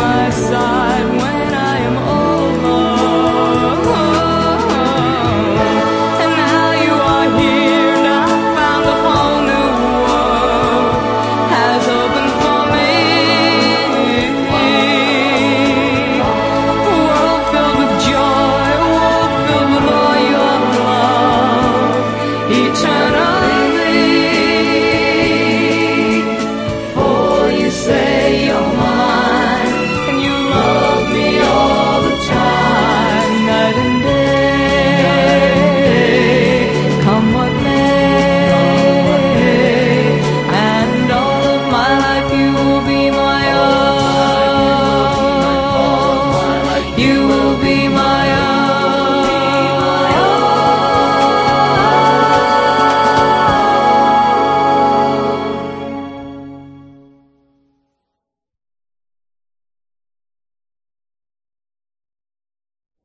my side